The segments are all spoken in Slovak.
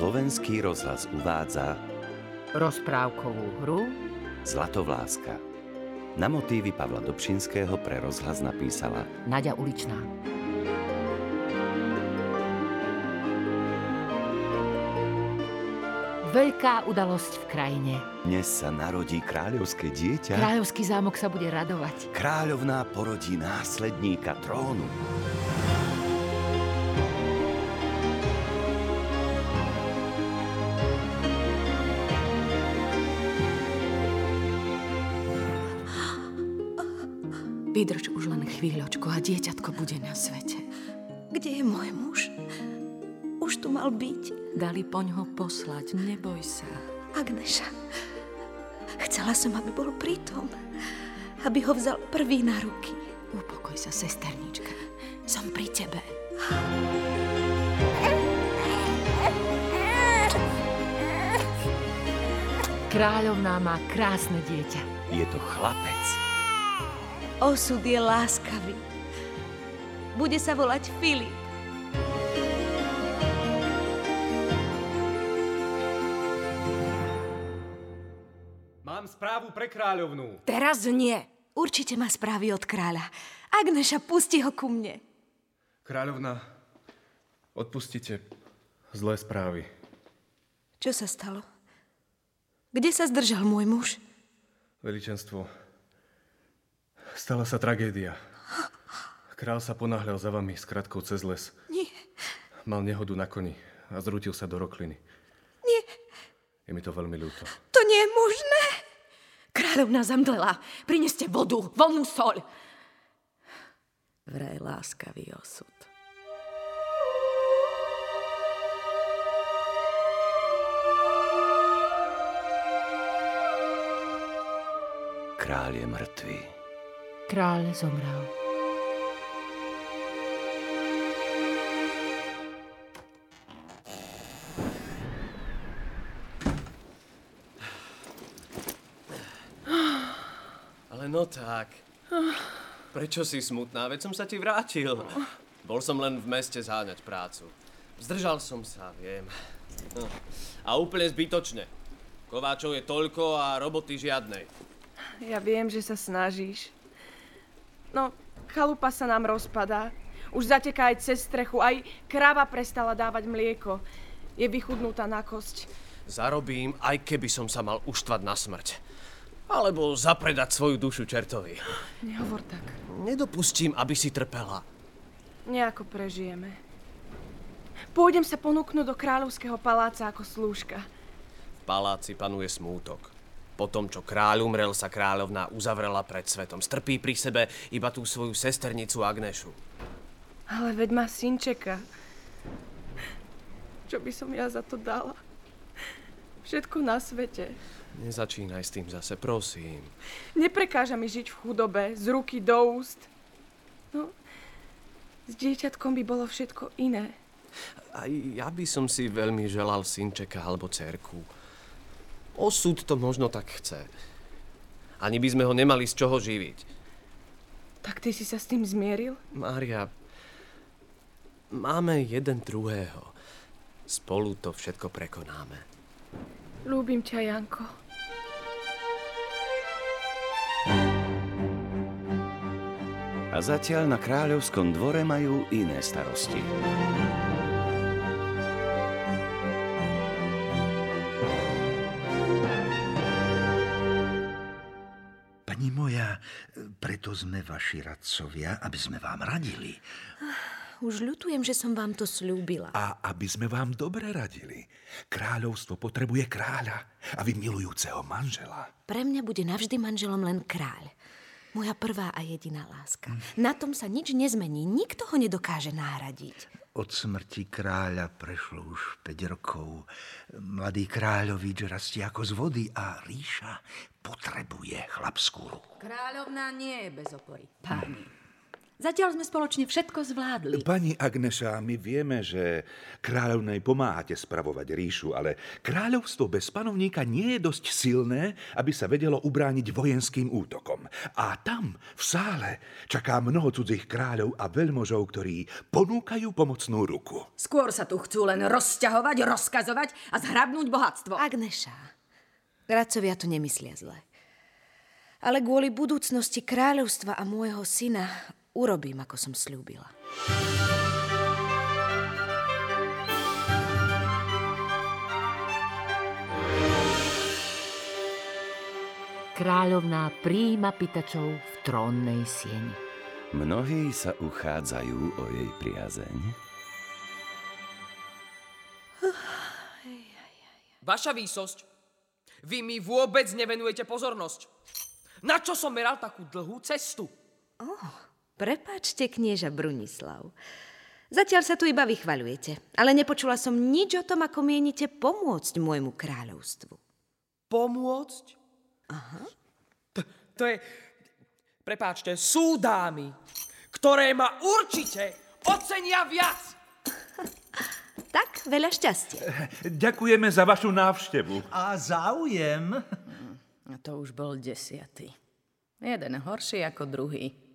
Slovenský rozhlas uvádza Rozprávkovú hru Zlatovláska. Na motívy Pavla Dobšinského pre rozhlas napísala Nadia Uličná. Veľká udalosť v krajine. Dnes sa narodí kráľovské dieťa. Kráľovský zámok sa bude radovať. Kráľovná porodí následníka trónu. Chvíľočku a dieťatko bude na svete. Kde je môj muž? Už tu mal byť. Dali poň ho poslať, neboj sa. Agneša. Chcela som, aby bol pritom. Aby ho vzal prvý na ruky. Upokoj sa, sesternička. Som pri tebe. Kráľovná má krásne dieťa. Je to chlapec. Osud je láskavý. Bude sa volať Filip. Mám správu pre kráľovnú. Teraz nie. Určite má správy od kráľa. Agneša, pusti ho ku mne. Kráľovna, odpustite zlé správy. Čo sa stalo? Kde sa zdržal môj muž? Veličenstvo, stala sa tragédia. Král sa ponáhľal za vami s kratkou cez les. Nie, Mal nehodu na koni a zrútil sa do rokliny. nie, Je mi to veľmi ľúto. to nie je možné. Kráľovna zamdlela. Prineste vodu, voľnú soľ. Vraj láskavý osud. Kráľ je mŕtvý. Kráľ zomrel. Ale no tak. Prečo si smutná? Veď som sa ti vrátil. Bol som len v meste zháňať prácu. Zdržal som sa, viem. No. A úplne zbytočne. Kováčov je toľko a roboty žiadnej. Ja viem, že sa snažíš. No, chalupa sa nám rozpadá. Už zateká aj cez strechu, aj kráva prestala dávať mlieko. Je vychudnutá na kosť. Zarobím, aj keby som sa mal uštvať na smrť. Alebo zapredať svoju dušu čertovi. Nehovor tak. Nedopustím, aby si trpela. Nejako prežijeme. Pôjdem sa ponúknuť do kráľovského paláca ako slúžka. V paláci panuje smútok. Po tom, čo kráľ umrel, sa kráľovná uzavrela pred svetom. Strpí pri sebe iba tú svoju sesternicu Agnešu. Ale veď má synčeka. Čo by som ja za to dala? Všetko na svete. Nezačínaj s tým zase, prosím. Neprekáža mi žiť v chudobe, z ruky do úst. No, s dieťatkom by bolo všetko iné. Aj ja by som si veľmi želal synčeka alebo cerku. Osud to možno tak chce. Ani by sme ho nemali z čoho živiť. Tak ty si sa s tým zmieril? Mária, máme jeden druhého. Spolu to všetko prekonáme. Ľúbim ťa, Janko. A zatiaľ na kráľovskom dvore majú iné starosti. Pani moja, preto sme vaši radcovia, aby sme vám radili. Už ľutujem, že som vám to slúbila. A aby sme vám dobre radili. Kráľovstvo potrebuje kráľa a vy milujúceho manžela. Pre mňa bude navždy manželom len kráľ. Moja prvá a jediná láska. Na tom sa nič nezmení. Nikto ho nedokáže nahradiť. Od smrti kráľa prešlo už 5 rokov. Mladý kráľovič rastie ako z vody a ríša potrebuje chlapskú ruku. Kráľovná nie je bez opory. Páni. Zatiaľ sme spoločne všetko zvládli. Pani Agneša, my vieme, že kráľovnej pomáhate spravovať ríšu, ale kráľovstvo bez panovníka nie je dosť silné, aby sa vedelo ubrániť vojenským útokom. A tam, v sále, čaká mnoho cudzích kráľov a veľmožov, ktorí ponúkajú pomocnú ruku. Skôr sa tu chcú len rozťahovať, rozkazovať a zhrabnúť bohatstvo. Agneša, radcovia to nemyslia zle. Ale kvôli budúcnosti kráľovstva a môjho syna urobím, ako som slúbila. Kráľovná príjima pitačov v trónnej sieni. Mnohí sa uchádzajú o jej priazeň. Vaša výsosť, vy mi vôbec nevenujete pozornosť. Na čo som meral takú dlhú cestu? Oh, prepáčte, knieža Brunislav. Zatiaľ sa tu iba vychvaľujete, ale nepočula som nič o tom, ako mienite pomôcť môjmu kráľovstvu. Pomôcť? Aha. To, to je... Prepáčte, sú dámy, ktoré ma určite ocenia viac. Tak, veľa šťastia. Ďakujeme za vašu návštevu. A záujem? A to už bol desiatý. Jeden horší ako druhý.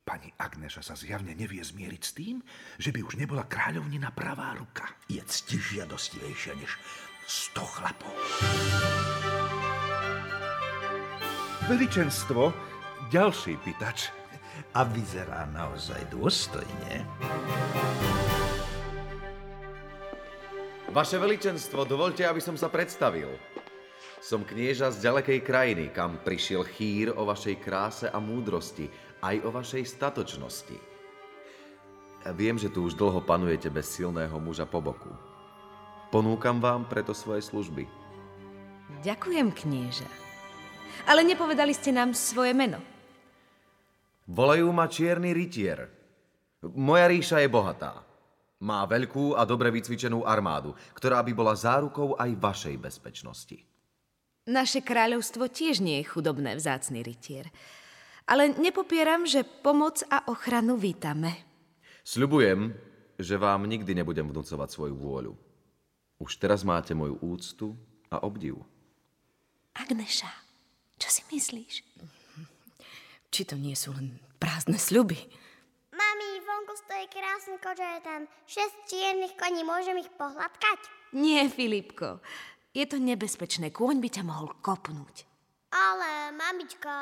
Pani Agneša sa zjavne nevie zmieriť s tým, že by už nebola kráľovnina pravá ruka. Je ctižiadostivejšia než sto chlapov. Veličenstvo, ďalší pýtač. A vyzerá naozaj dôstojne. Vaše veličenstvo, dovolte, aby som sa predstavil. Som knieža z ďalekej krajiny, kam prišiel chýr o vašej kráse a múdrosti, aj o vašej statočnosti. Viem, že tu už dlho panujete bez silného muža po boku. Ponúkam vám preto svoje služby. Ďakujem, knieža. Ale nepovedali ste nám svoje meno. Volajú ma Čierny rytier. Moja ríša je bohatá. Má veľkú a dobre vycvičenú armádu, ktorá by bola zárukou aj vašej bezpečnosti. Naše kráľovstvo tiež nie je chudobné, vzácný rytier. Ale nepopieram, že pomoc a ochranu vítame. Sľubujem, že vám nikdy nebudem vnúcovať svoju vôľu. Už teraz máte moju úctu a obdiv. Agneša, čo si myslíš? Či to nie sú len prázdne sľuby? Mami, vonku stojí krásny kočoretan. Šesť čiernych koní, môžem ich pohľadkať? Nie, Filipko. Je to nebezpečné. Kôň by ťa mohol kopnúť. Ale, mamička,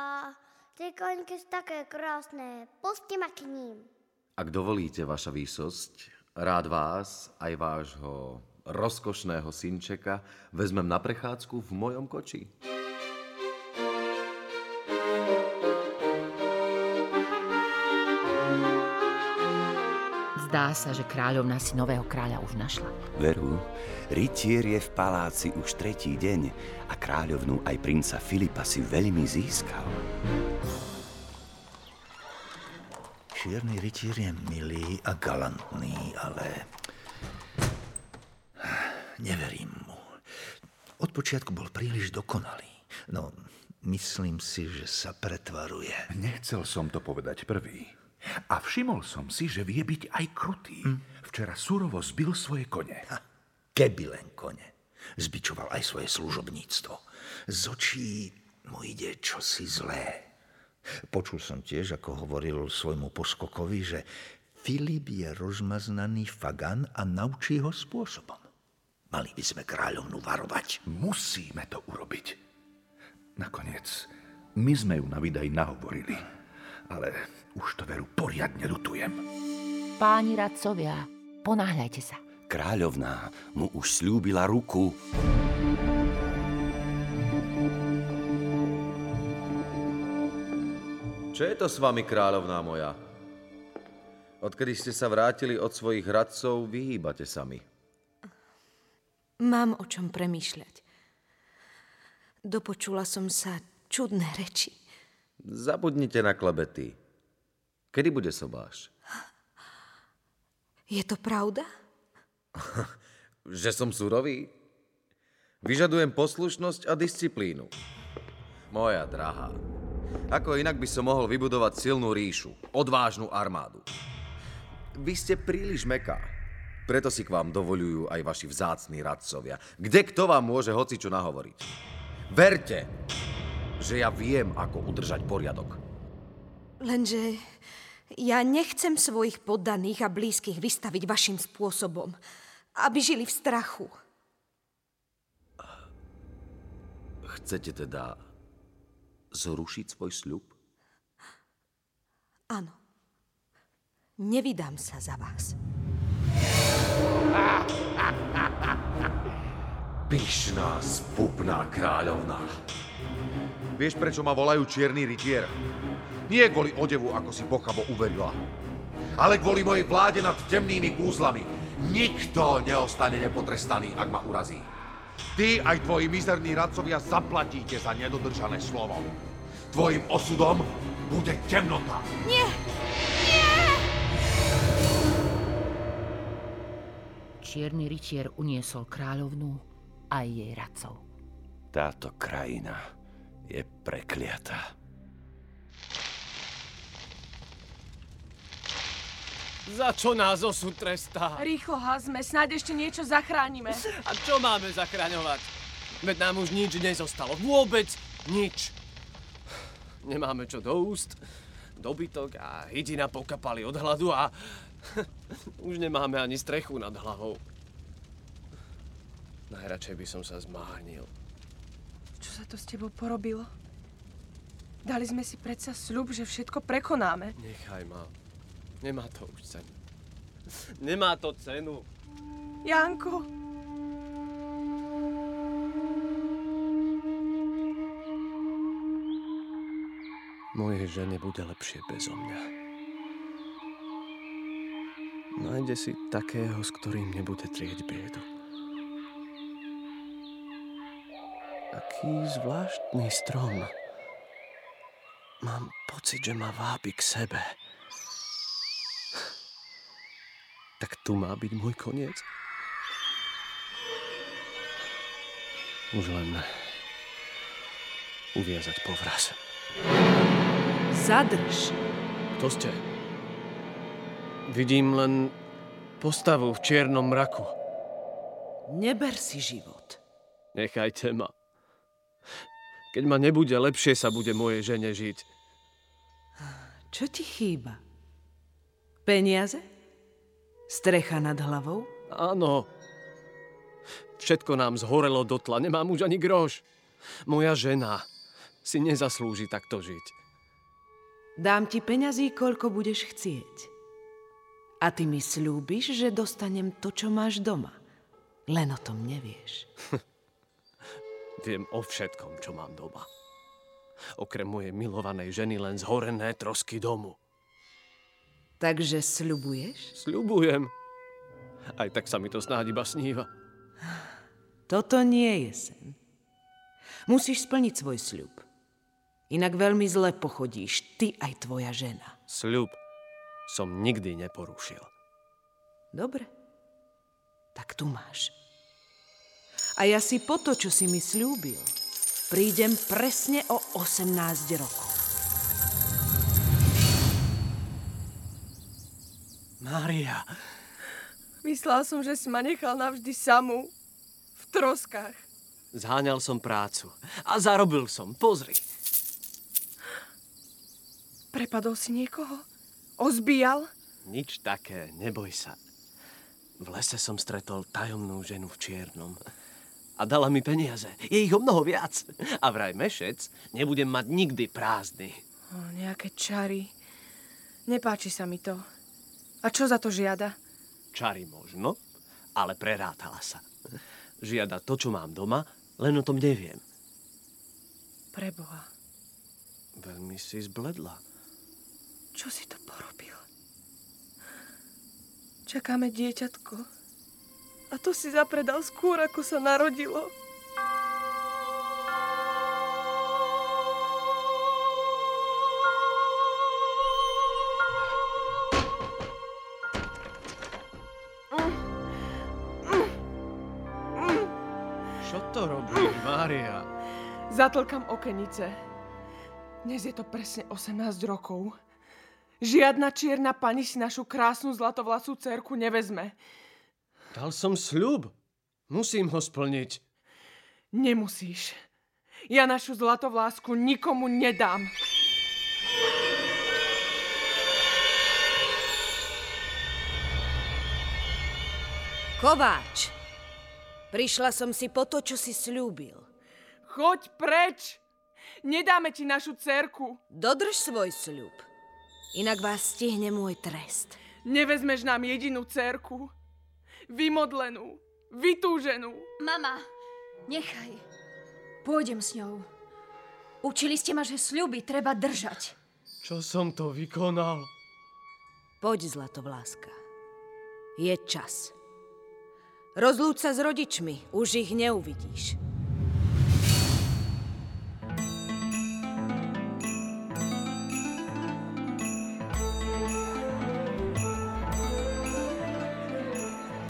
tie koňky sú také krásne. Pusti ma k ním. Ak dovolíte, vaša výsosť, rád vás, aj vášho rozkošného synčeka, vezmem na prechádzku v mojom koči. Zdá sa, že kráľovna si nového kráľa už našla. Veru, rytier je v paláci už tretí deň a kráľovnú aj princa Filipa si veľmi získal. Čierny rytier je milý a galantný, ale neverím mu. Od počiatku bol príliš dokonalý. No, myslím si, že sa pretvaruje. Nechcel som to povedať prvý. A všimol som si, že vie byť aj krutý. Hm? Včera surovo zbil svoje kone. Ha, keby len kone. Zbičoval aj svoje služobníctvo. Z očí mu ide čosi zlé. Počul som tiež, ako hovoril svojmu poskokovi, že Filip je rozmaznaný fagan a naučí ho spôsobom. Mali by sme kráľovnú varovať. Musíme to urobiť. Nakoniec, my sme ju na vydaj nahovorili. Ale už to veru poriadne lutujem. Páni radcovia, ponáhľajte sa. Kráľovná mu už slúbila ruku. Čo je to s vami, kráľovná moja? Odkedy ste sa vrátili od svojich radcov, vyhýbate sa mi. Mám o čom premýšľať. Dopočula som sa čudné reči. Zabudnite na klebety. Kedy bude sobáš? Je to pravda? že som surový? Vyžadujem poslušnosť a disciplínu. Moja drahá, Ako inak by som mohol vybudovať silnú ríšu, odvážnu armádu. Vy ste príliš meká. Preto si k vám dovolujú aj vaši vzácní radcovia. Kde kto vám môže hocičo nahovoriť? Verte, že ja viem, ako udržať poriadok. Lenže ja nechcem svojich poddaných a blízkych vystaviť vašim spôsobom, aby žili v strachu. Chcete teda zrušiť svoj sľub? Áno. Nevydám sa za vás. Pyšná, spupná kráľovná. Vieš, prečo ma volajú čierny rytier? Nie kvôli odevu, ako si pochabo uverila, ale kvôli mojej vláde nad temnými kúzlami. Nikto neostane nepotrestaný, ak ma urazí. Ty aj tvoji mizerní radcovia zaplatíte za nedodržané slovo. Tvojim osudom bude temnota. Nie! Nie! Čierny rytier uniesol kráľovnú aj jej radcov. Táto krajina je prekliatá. Za čo nás osud trestá? Rýchlo hazme, snáď ešte niečo zachránime. A čo máme zachraňovať? Veď nám už nič nezostalo. Vôbec nič. Nemáme čo do úst, dobytok a hydina pokapali od hladu a už nemáme ani strechu nad hlavou. Najradšej by som sa zmárnil. Čo sa to s tebou porobilo? Dali sme si predsa sľub, že všetko prekonáme. Nechaj ma. Nemá to už cenu. Nemá to cenu. Janko, Mojej žene bude lepšie bezo mňa. Nájde si takého, s ktorým nebude trieť biedu. Aký zvláštny strom. Mám pocit, že ma vábi k sebe. Tak tu má byť môj koniec. Už len uviazať povraz. Zadrž. Kto ste? Vidím len postavu v čiernom mraku. Neber si život. Nechajte ma. Keď ma nebude lepšie, sa bude moje žene žiť. Čo ti chýba? Peniaze? Strecha nad hlavou? Áno. Všetko nám zhorelo dotla, nemám už ani groš. Moja žena si nezaslúži takto žiť. Dám ti peňazí, koľko budeš chcieť. A ty mi slúbiš, že dostanem to, čo máš doma. Len o tom nevieš. Viem o všetkom, čo mám doma. Okrem mojej milovanej ženy len zhorené trosky domu. Takže sľubuješ? Sľubujem. Aj tak sa mi to snáď iba sníva. Toto nie je sen. Musíš splniť svoj sľub. Inak veľmi zle pochodíš, ty aj tvoja žena. Sľub som nikdy neporušil. Dobre. Tak tu máš. A ja si po to, čo si mi slúbil, prídem presne o 18 rokov. Mária, myslel som, že si ma nechal navždy samú. V troskách. zháňal som prácu a zarobil som, pozri. Prepadol si niekoho? Ozbíjal? Nič také, neboj sa. V lese som stretol tajomnú ženu v čiernom. A dala mi peniaze. Je ich o mnoho viac. A vraj mešec nebudem mať nikdy prázdny. O, nejaké čary. Nepáči sa mi to. A čo za to žiada? Čary možno, ale prerátala sa. Žiada to, čo mám doma, len o tom neviem. Preboha, Veľmi si zbledla. čo si to porobil? Čakáme dieťatko. A to si zapredal skôr, ako sa narodilo. Čo to robíš, Mária? Zatlkam okenice. Dnes je to presne 18 rokov. Žiadna čierna pani si našu krásnu zlatovlasú cerku nevezme. Dal som sľub. Musím ho splniť. Nemusíš. Ja našu zlatovlásku nikomu nedám. Kováč, prišla som si po to, čo si slúbil. Choď preč! Nedáme ti našu cerku. Dodrž svoj sľub. Inak vás stihne môj trest. Nevezmeš nám jedinú cerku. Vymodlenú, vytúženú. Mama, nechaj. Pôjdem s ňou. Učili ste ma, že sľuby treba držať. Čo som to vykonal? Poď, Zlatovláska. Je čas. Rozlúč sa s rodičmi, už ich neuvidíš.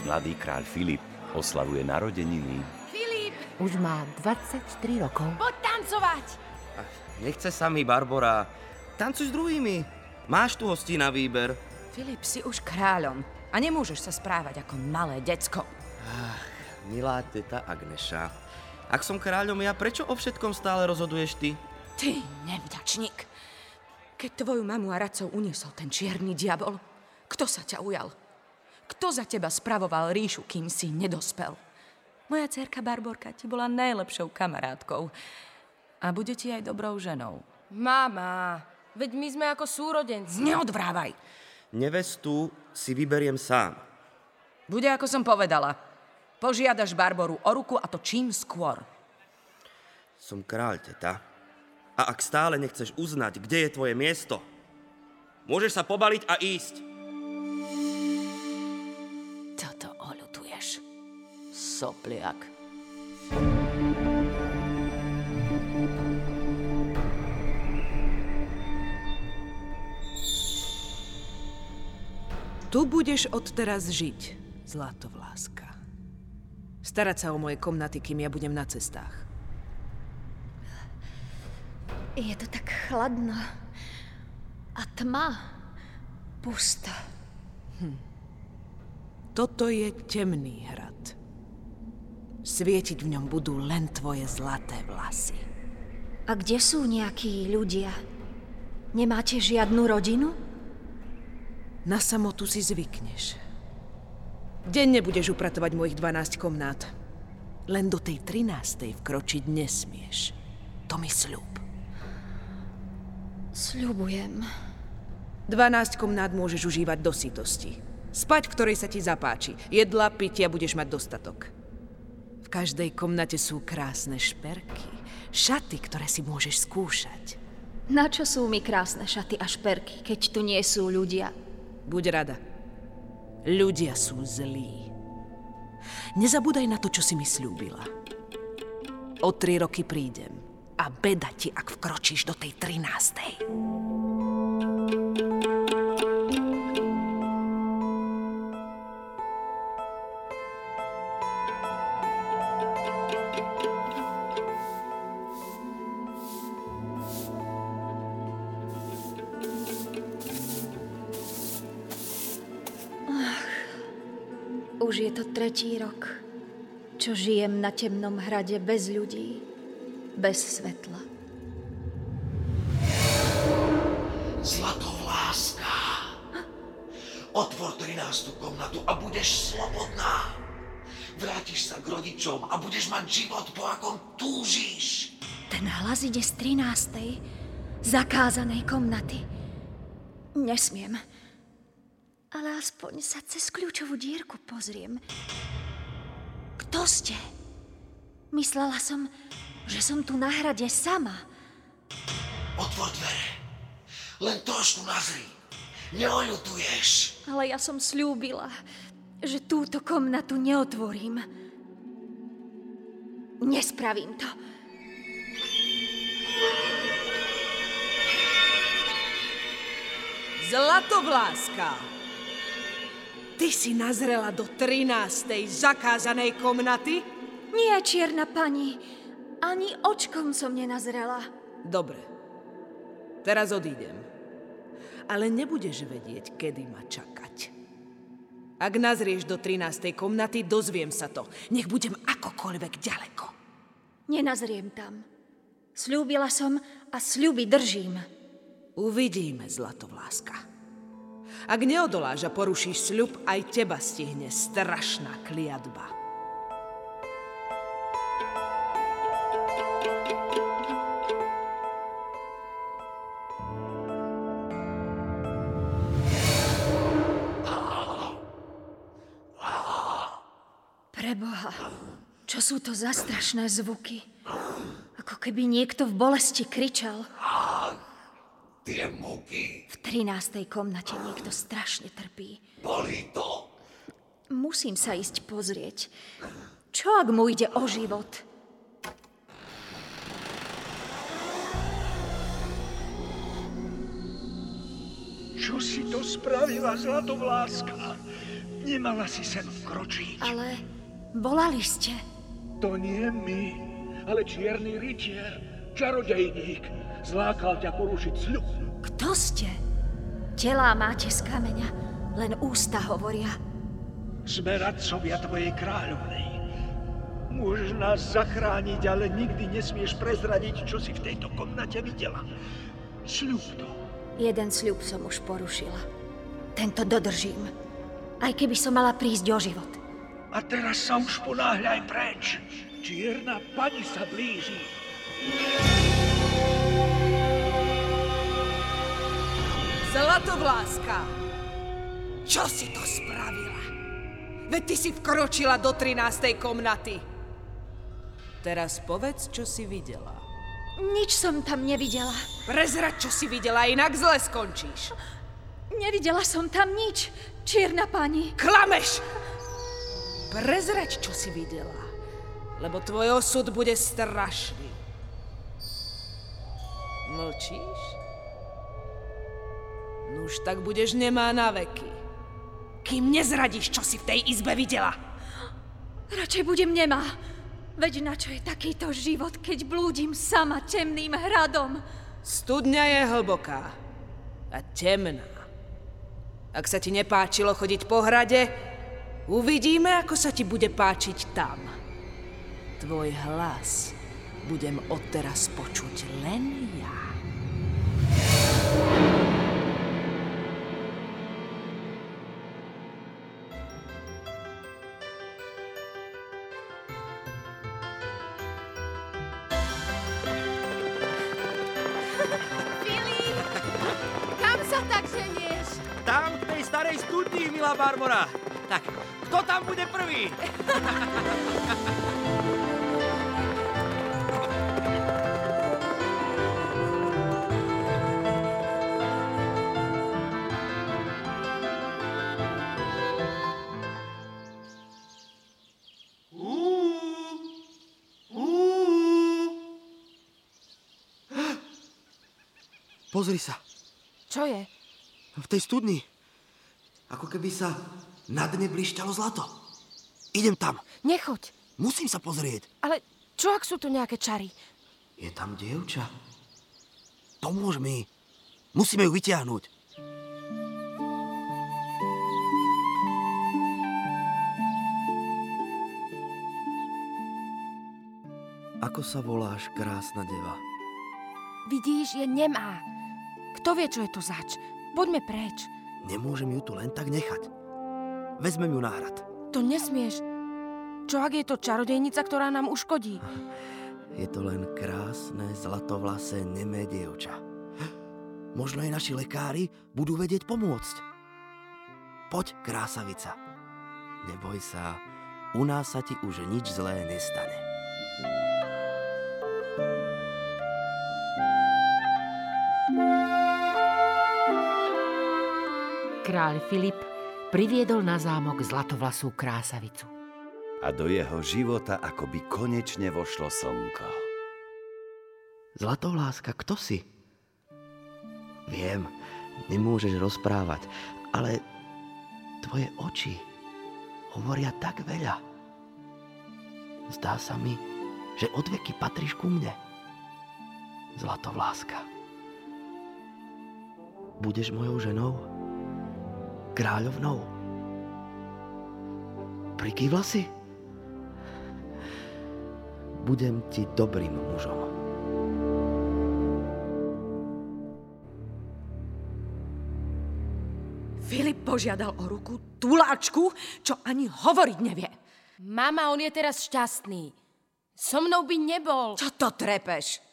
Mladý kráľ Filip oslavuje narodeniny. Filip! Už má 23 rokov. Poď tancovať! Nechce sa mi, Barbora. Tancuj s druhými. Máš tu hostí na výber. Filip, si už kráľom a nemôžeš sa správať ako malé decko. Ach, milá teta Agneša. Ak som kráľom ja, prečo o všetkom stále rozhoduješ ty? Ty nevďačník. Keď tvoju mamu a radcov uniesol ten čierny diabol, kto sa ťa ujal? Kto za teba spravoval ríšu, kým si nedospel? Moja dcerka Barborka ti bola najlepšou kamarátkou. A bude ti aj dobrou ženou. Mama, veď my sme ako súrodenci. Neodvrávaj. Nevestu si vyberiem sám. Bude, ako som povedala. Požiadaš Barboru o ruku a to čím skôr. Som kráľ, teta. A ak stále nechceš uznať, kde je tvoje miesto, môžeš sa pobaliť a ísť. Sopliak. Tu budeš odteraz žiť, Zlatovláska. Starať sa o moje komnaty, kým ja budem na cestách. Je to tak chladno. A tma. Pusto. Hm. Toto je temný hrad. Svietiť v ňom budú len tvoje zlaté vlasy. A kde sú nejakí ľudia? Nemáte žiadnu rodinu? Na samotu si zvykneš. Denne budeš upratovať mojich 12 komnát. Len do tej 13. vkročiť nesmieš. To mi sľub. Sľubujem. 12 komnát môžeš užívať do sytosti. Spať, v ktorej sa ti zapáči. Jedla, pitia budeš mať dostatok. V každej komnate sú krásne šperky. Šaty, ktoré si môžeš skúšať. Na čo sú mi krásne šaty a šperky, keď tu nie sú ľudia? Buď rada. Ľudia sú zlí. Nezabúdaj na to, čo si mi slúbila. O tri roky prídem a beda ti, ak vkročíš do tej trinástej. Tretí rok, čo žijem na temnom hrade bez ľudí, bez svetla. Zlatovláska, otvor 13. komnatu a budeš slobodná. Vrátiš sa k rodičom a budeš mať život, po akom túžiš. Ten hlas ide z 13. zakázanej komnaty. Nesmiem. Aspoň sa cez kľúčovú dierku pozriem. Kto ste? Myslela som, že som tu na hrade sama. Otvor dvere. Len trošku nazri. Neoľutuješ. Ale ja som slúbila, že túto komnatu neotvorím. Nespravím to. Zlatovláska! Ty si nazrela do 13. zakázanej komnaty? Nie, čierna pani. Ani očkom som nenazrela. Dobre. Teraz odídem. Ale nebudeš vedieť, kedy ma čakať. Ak nazrieš do 13. komnaty, dozviem sa to. Nech budem akokoľvek ďaleko. Nenazriem tam. Sľúbila som a sľuby držím. Uvidíme, zlatovláska. Ak neodoláš a porušíš sľub, aj teba stihne strašná kliatba. Preboha, čo sú to za strašné zvuky? Ako keby niekto v bolesti kričal. Tie muky. V 13. komnate niekto strašne trpí. Boli to. Musím sa ísť pozrieť. Čo ak mu ide o život? Čo si to spravila, zlatovláska? Nemala si sem vkročiť. Ale volali ste. To nie my, ale čierny rytier, čarodejník. Zlákal ťa porušiť sľub. Kto ste? Telá máte z kameňa, len ústa hovoria. Sme radcovia tvojej kráľovnej. Môžeš nás zachrániť, ale nikdy nesmieš prezradiť, čo si v tejto komnate videla. Sľub to. Jeden sľub som už porušila. Tento dodržím. Aj keby som mala prísť o život. A teraz sa už ponáhľaj preč. Čierna pani sa blíži. Zlatovláska! Čo si to spravila? Veď ty si vkročila do 13. komnaty. Teraz povedz, čo si videla. Nič som tam nevidela. Prezrať, čo si videla, inak zle skončíš. Nevidela som tam nič, čierna pani. Klameš! Prezrať, čo si videla, lebo tvoj osud bude strašný. Mlčíš? Nuž tak budeš nemá na veky. Kým nezradíš, čo si v tej izbe videla. Radšej budem nemá. Veď na čo je takýto život, keď blúdim sama temným hradom? Studňa je hlboká a temná. Ak sa ti nepáčilo chodiť po hrade, uvidíme, ako sa ti bude páčiť tam. Tvoj hlas budem odteraz počuť len ja. Starej studni, milá Barbora. Tak, kto tam bude prvý? Pozri sa, Čo je? v tej studni. Ako keby sa na dne blišťalo zlato. Idem tam. Nechoď. Musím sa pozrieť. Ale čo ak sú tu nejaké čary? Je tam dievča. Pomôž mi. Musíme ju vytiahnuť. Ako sa voláš, krásna deva? Vidíš, je nemá. Kto vie, čo je to zač? Poďme preč. Nemôžem ju tu len tak nechať. Vezmem ju na hrad. To nesmieš. Čo ak je to čarodejnica, ktorá nám uškodí? Je to len krásne, zlatovlasé, nemé dievča. Možno aj naši lekári budú vedieť pomôcť. Poď, krásavica. Neboj sa, u nás sa ti už nič zlé nestane. Kráľ Filip priviedol na zámok zlatovlasú krásavicu. A do jeho života akoby konečne vošlo slnko. Zlatovláska, kto si? Viem, nemôžeš rozprávať, ale tvoje oči hovoria tak veľa. Zdá sa mi, že odveky patríš ku mne. Zlatovláska. Budeš mojou ženou? Kráľovnou? Prikývla si? Budem ti dobrým mužom. Filip požiadal o ruku tuláčku, čo ani hovoriť nevie. Mama, on je teraz šťastný. So mnou by nebol. Čo to trepeš?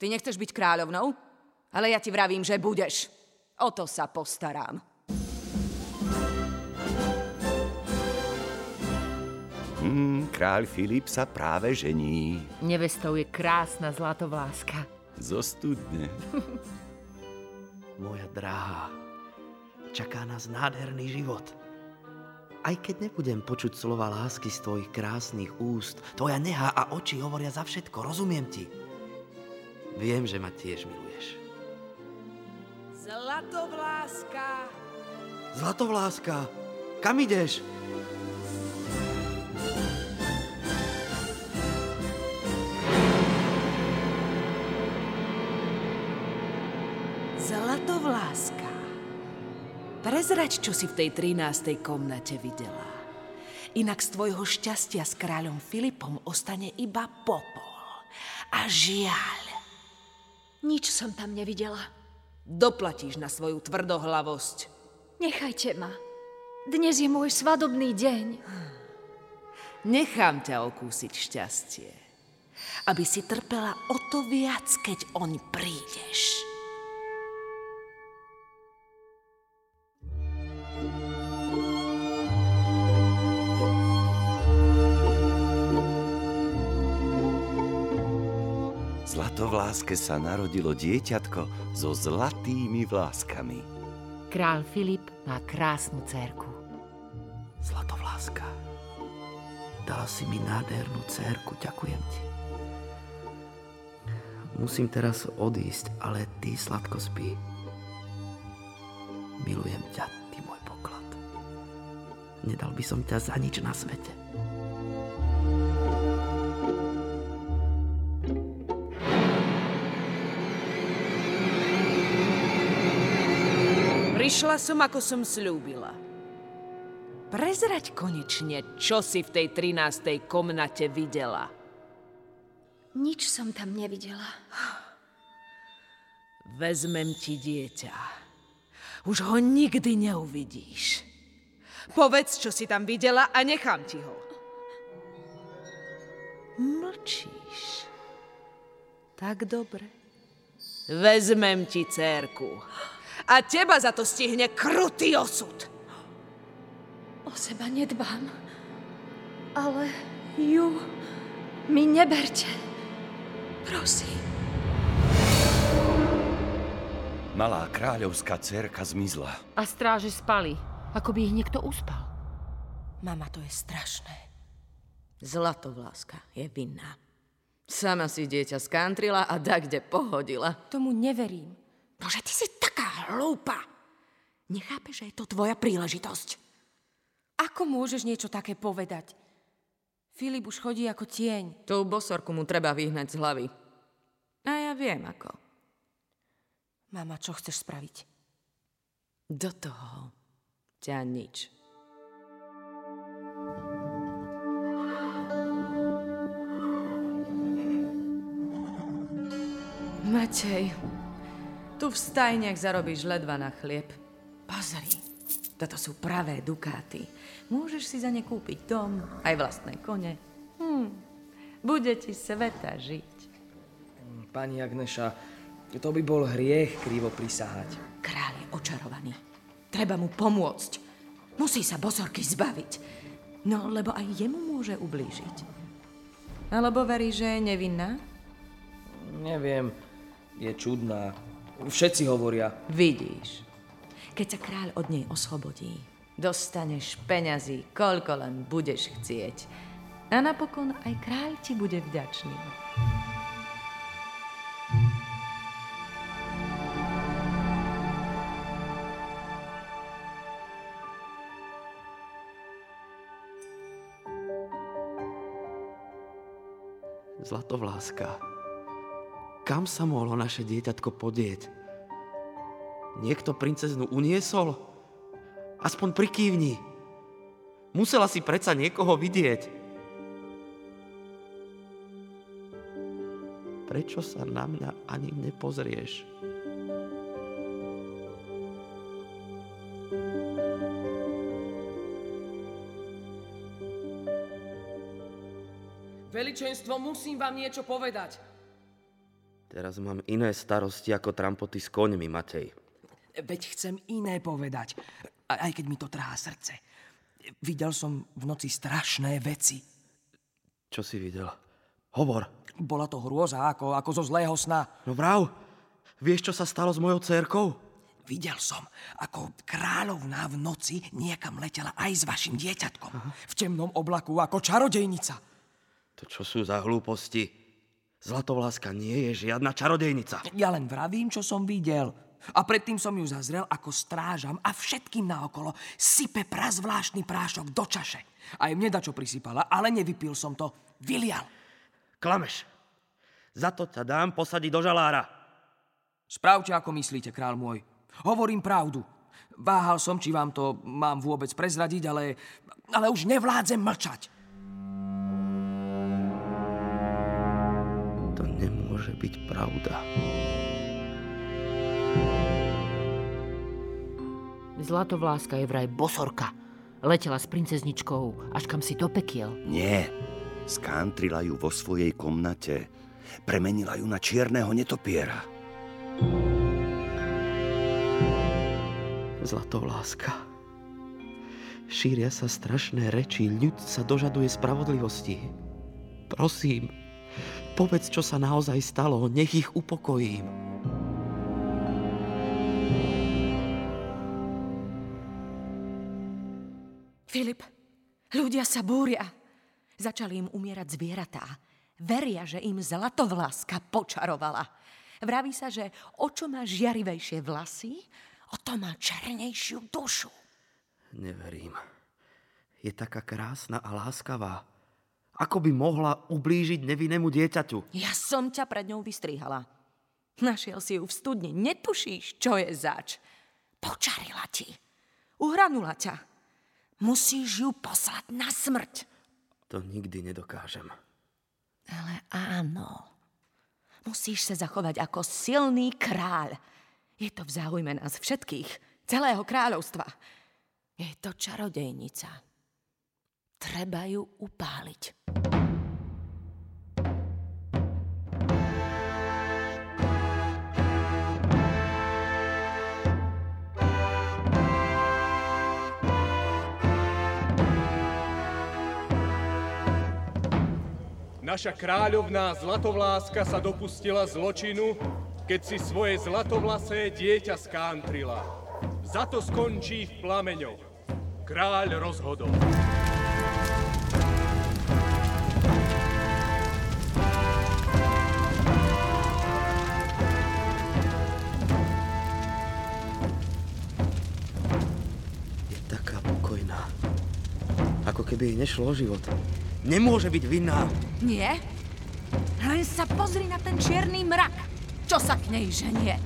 Ty nechceš byť kráľovnou? Ale ja ti vravím, že budeš. O to sa postarám. Hmm, kráľ Filip sa práve žení. Nevestou je krásna zlatovláska. Zo studne. Moja drahá, čaká nás nádherný život. Aj keď nebudem počuť slova lásky z tvojich krásnych úst, tvoja neha a oči hovoria za všetko, rozumiem ti. Viem, že ma tiež miluješ. Zlatovláska! Zlatovláska, kam ideš? Zlatovláska. Prezrať, čo si v tej 13. komnate videla. Inak z tvojho šťastia s kráľom Filipom ostane iba popol. A žiaľ. Nič som tam nevidela. Doplatíš na svoju tvrdohlavosť. Nechajte ma. Dnes je môj svadobný deň. Nechám ťa okúsiť šťastie. Aby si trpela o to viac, keď oň prídeš. Zlatovláske sa narodilo dieťatko so zlatými vláskami. Král Filip má krásnu dcerku. Zlatovláska, dala si mi nádhernú dcerku, ďakujem ti. Musím teraz odísť, ale ty sladko spí. Milujem ťa, ty môj poklad. Nedal by som ťa za nič na svete. Prišla som, ako som slúbila. Prezrať konečne, čo si v tej 13. komnate videla. Nič som tam nevidela. Vezmem ti dieťa. Už ho nikdy neuvidíš. Povedz, čo si tam videla a nechám ti ho. Mlčíš. Tak dobre. Vezmem ti cérku. A teba za to stihne krutý osud. O seba nedbám. Ale ju mi neberte. Prosím. Malá kráľovská dcerka zmizla. A stráže spali, ako by ich niekto uspal. Mama, to je strašné. Zlatovláska je vinná. Sama si dieťa skantrila a tak, kde pohodila. Tomu neverím. Bože, ty si taká hlúpa. Nechápeš, že je to tvoja príležitosť? Ako môžeš niečo také povedať? Filip už chodí ako tieň. Tú bosorku mu treba vyhnať z hlavy. A ja viem ako. Mama, čo chceš spraviť? Do toho ťa nič. Matej, tu v stajniach zarobíš ledva na chlieb. Pozri, toto sú pravé dukáty. Môžeš si za ne kúpiť dom, aj vlastné kone. Hm, bude ti sveta žiť. Pani Agneša, to by bol hriech krivo prisahať. Kráľ je očarovaný. Treba mu pomôcť. Musí sa bosorky zbaviť. No, lebo aj jemu môže ublížiť. Alebo verí, že je nevinná? Neviem, je čudná. Všetci hovoria. Vidíš, keď sa kráľ od nej oslobodí, dostaneš peňazí, koľko len budeš chcieť. A napokon aj kráľ ti bude vďačný. Zlatovláska, kam sa mohlo naše dieťatko podieť? Niekto princeznu uniesol? Aspoň prikývni. Musela si predsa niekoho vidieť. Prečo sa na mňa ani nepozrieš? Veličenstvo, musím vám niečo povedať. Teraz mám iné starosti ako trampoty s koňmi, Matej. Veď chcem iné povedať, aj keď mi to trhá srdce. Videl som v noci strašné veci. Čo si videl? Hovor. Bola to hrôza, ako, ako zo zlého sna. No vrav, vieš, čo sa stalo s mojou cerkou? Videl som, ako kráľovná v noci niekam letela aj s vašim dieťatkom. Aha. V temnom oblaku, ako čarodejnica. To čo sú za hlúposti? Zlatovláska nie je žiadna čarodejnica. Ja len vravím, čo som videl. A predtým som ju zazrel, ako strážam a všetkým naokolo sype prazvláštny prášok do čaše. Aj mne dačo prisypala, ale nevypil som to. Vylial. Klameš. Za to ťa dám posadiť do žalára. Spravte, ako myslíte, král môj. Hovorím pravdu. Váhal som, či vám to mám vôbec prezradiť, ale, ale už nevládzem mlčať. Nemôže byť pravda. Zlatovláska je vraj bosorka. Letela s princezničkou až kam si do pekiel. Nie. Skántrila ju vo svojej komnate. Premenila ju na čierneho netopiera. Zlatovláska. Šíria sa strašné reči, ľud sa dožaduje spravodlivosti. Prosím, povedz, čo sa naozaj stalo, nech ich upokojím. Filip, ľudia sa búria. Začali im umierať zvieratá. Veria, že im zlatovláska počarovala. Vraví sa, že o čo má žiarivejšie vlasy, o to má černejšiu dušu. Neverím. Je taká krásna a láskavá. Ako by mohla ublížiť nevinnému dieťaťu? Ja som ťa pred ňou vystrihala. Našiel si ju v studni. Netušíš, čo je zač. Počarila ti. Uhranula ťa. Musíš ju poslať na smrť. To nikdy nedokážem. Ale áno. Musíš sa zachovať ako silný kráľ. Je to v záujme nás všetkých, celého kráľovstva. Je to čarodejnica. Treba ju upáliť. Naša kráľovná Zlatovláska sa dopustila zločinu, keď si svoje zlatovlasé dieťa skántrila. Za to skončí v plameňoch. Kráľ rozhodol. Jej nešlo o život. Nemôže byť vinná. Nie? Len sa pozri na ten čierny mrak. Čo sa k nej ženie?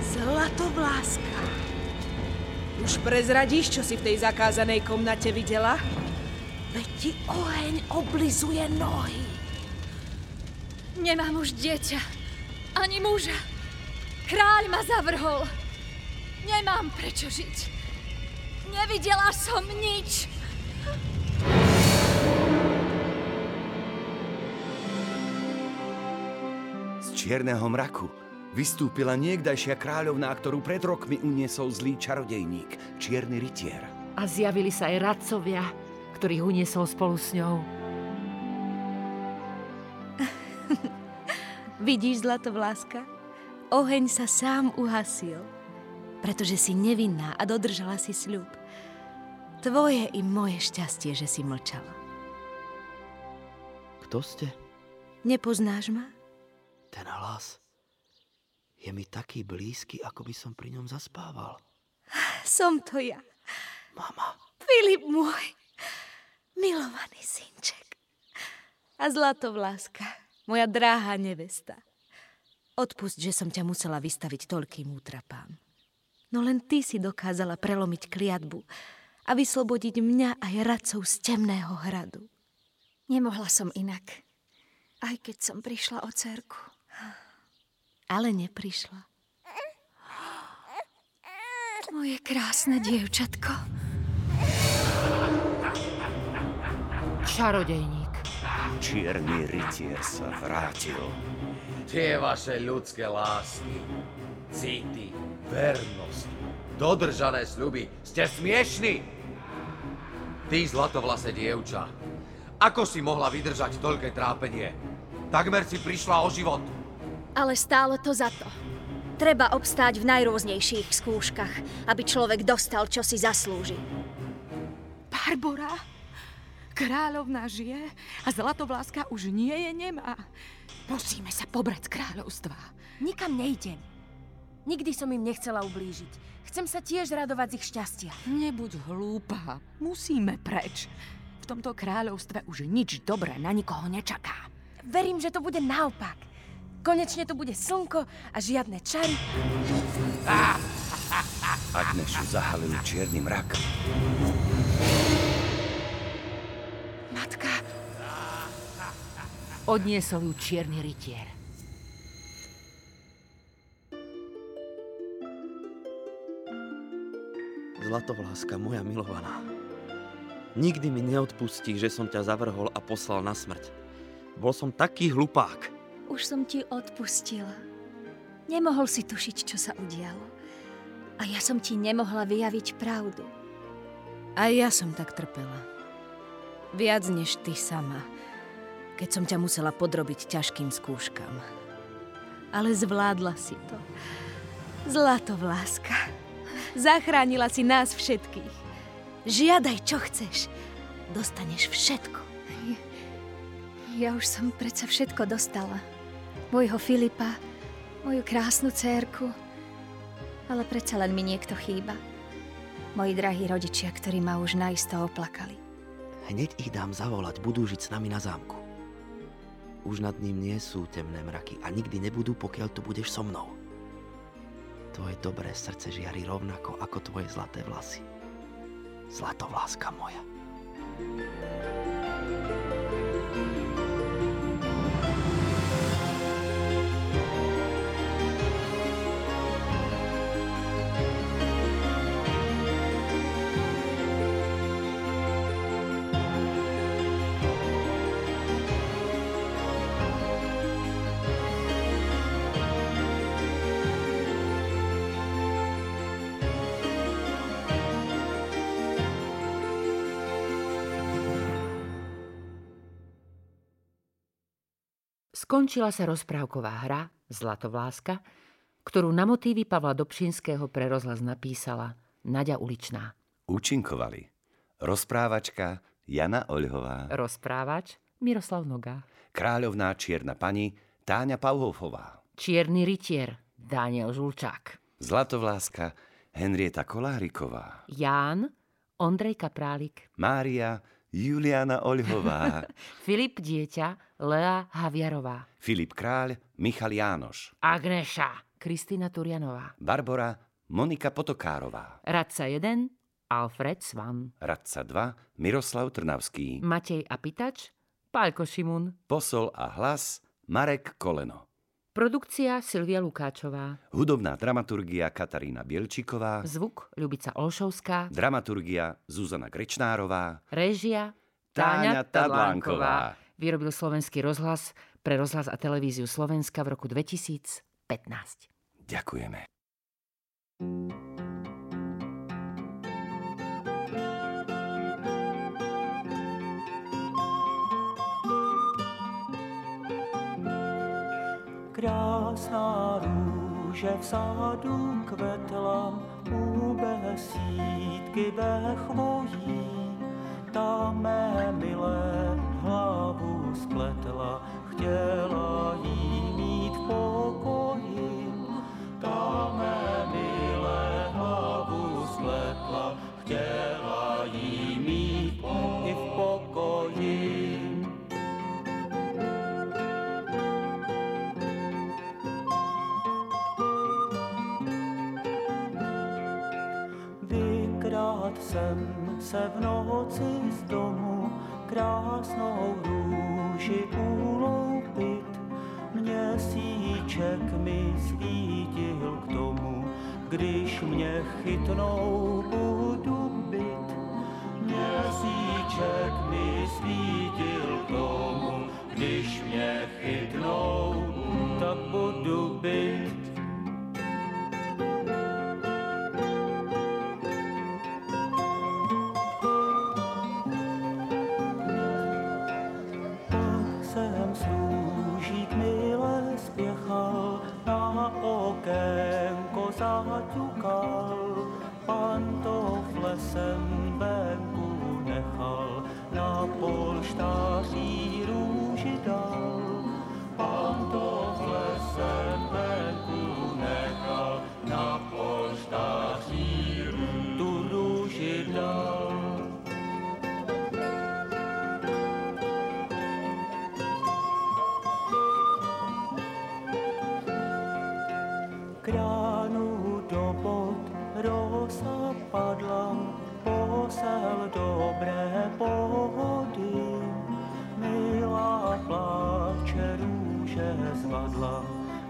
Zlatovláska. Už prezradíš, čo si v tej zakázanej komnate videla? Veď ti oheň oblizuje nohy. Nemám už dieťa. Ani muža. Kráľ ma zavrhol. Nemám prečo žiť. Nevidela som nič. Z čierneho mraku vystúpila niekdajšia kráľovná, ktorú pred rokmi uniesol zlý čarodejník, čierny rytier. A zjavili sa aj radcovia, ktorých uniesol spolu s ňou. Vidíš, Zlatovláska? Oheň sa sám uhasil pretože si nevinná a dodržala si sľub. Tvoje i moje šťastie, že si mlčala. Kto ste? Nepoznáš ma? Ten hlas je mi taký blízky, ako by som pri ňom zaspával. Som to ja. Mama. Filip môj, milovaný synček. A zlatovláska, moja dráha nevesta. Odpust, že som ťa musela vystaviť toľkým útrapám. No len ty si dokázala prelomiť kliatbu a vyslobodiť mňa aj radcov z temného hradu. Nemohla som inak, aj keď som prišla o cerku. Ale neprišla. Moje krásne dievčatko. Čarodejník. Čierny rytier sa vrátil. Tie vaše ľudské lásky, city, vernosť, dodržané sľuby, ste smiešni! Ty zlatovlase dievča, ako si mohla vydržať toľké trápenie? Takmer si prišla o život. Ale stálo to za to. Treba obstáť v najrôznejších skúškach, aby človek dostal, čo si zaslúži. Barbora, kráľovná žije a Zlatovláska už nie je nemá. Musíme sa pobrať z kráľovstva. Nikam nejdem. Nikdy som im nechcela ublížiť. Chcem sa tiež radovať z ich šťastia. Nebuď hlúpa. Musíme preč. V tomto kráľovstve už nič dobré na nikoho nečaká. Verím, že to bude naopak. Konečne tu bude slnko a žiadne čary. Agnešu zahalil čierny mrak. Matka. Odniesol ju čierny rytier. Zlatovláska, moja milovaná. Nikdy mi neodpustí, že som ťa zavrhol a poslal na smrť. Bol som taký hlupák. Už som ti odpustila. Nemohol si tušiť, čo sa udialo. A ja som ti nemohla vyjaviť pravdu. Aj ja som tak trpela. Viac než ty sama, keď som ťa musela podrobiť ťažkým skúškam. Ale zvládla si to. Zlatovláska. Zachránila si nás všetkých. Žiadaj, čo chceš. Dostaneš všetko. Ja už som predsa všetko dostala. Môjho Filipa, moju krásnu cérku. Ale predsa len mi niekto chýba. Moji drahí rodičia, ktorí ma už naisto oplakali. Hneď ich dám zavolať, budú žiť s nami na zámku. Už nad ním nie sú temné mraky a nikdy nebudú, pokiaľ tu budeš so mnou. Tvoje dobré srdce žiari rovnako ako tvoje zlaté vlasy. Zlatovláska moja. Skončila sa rozprávková hra Zlatovláska, ktorú na motívy Pavla Dobšinského pre rozhlas napísala Nadia Uličná. Účinkovali. Rozprávačka Jana Oľhová, Rozprávač Miroslav Noga, kráľovná čierna pani Táňa Pauhofová, Čierny rytier Daniel Žulčák, Zlatovláska Henrieta Koláriková, Ján Ondrej Kaprálik, Mária Juliana Oľhová, Filip Dieťa Lea Haviarová, Filip Kráľ Michal Jánoš, Agneša Kristina Turianová, Barbora Monika Potokárová, Radca 1 Alfred Svan, Radca 2 Miroslav Trnavský, Matej Apitač Paľko Šimun, Posol a hlas Marek Koleno. Produkcia Silvia Lukáčová, Hudobná dramaturgia Katarína Bielčiková, zvuk Ľubica Olšovská, dramaturgia Zuzana Grečnárová, Réžia Táňa Tadlánková. Vyrobil slovenský rozhlas pre rozhlas a televíziu Slovenska v roku 2015. Ďakujeme. Krásná růže v sádu kvetla, u besídky ve chvojí. Ta mé milé hlavu spletla, chtěla jí mít v lucky to know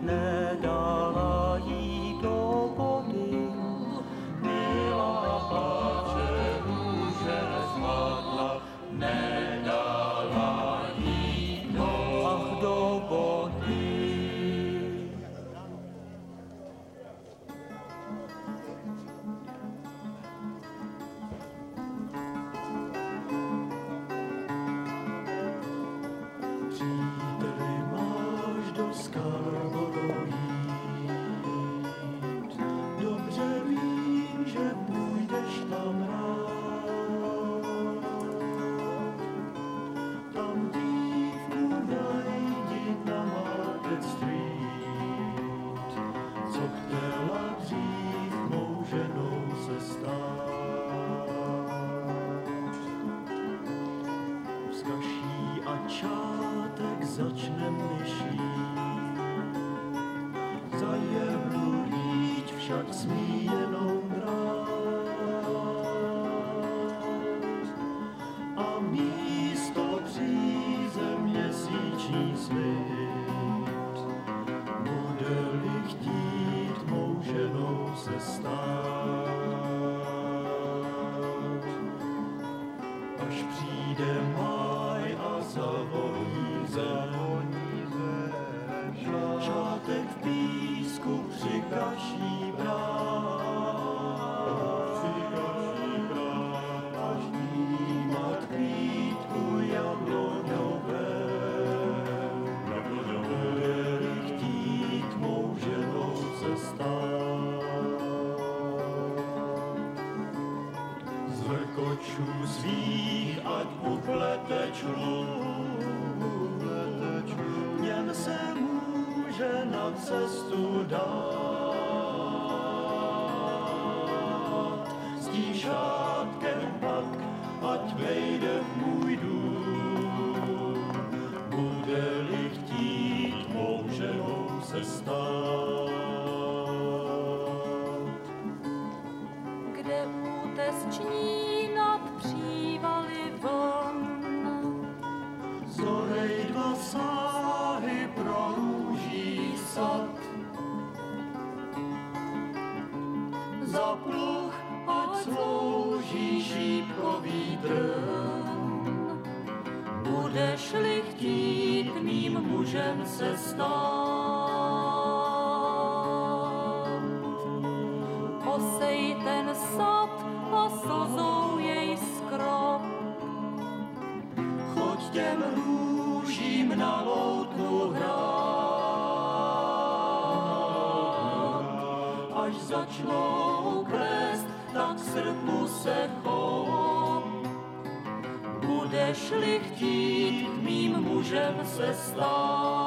night. cestu dát. S pak, ať vejde za pluch ať slouží šípkový trn. Budeš-li chtít mým mužem se stát, osej ten sad a slzou jej skrop. Choď těm růžím na loutnu hrát, Začnou křest, tak srpnu se chom. Budeš-li chtít, mým mužem se stát.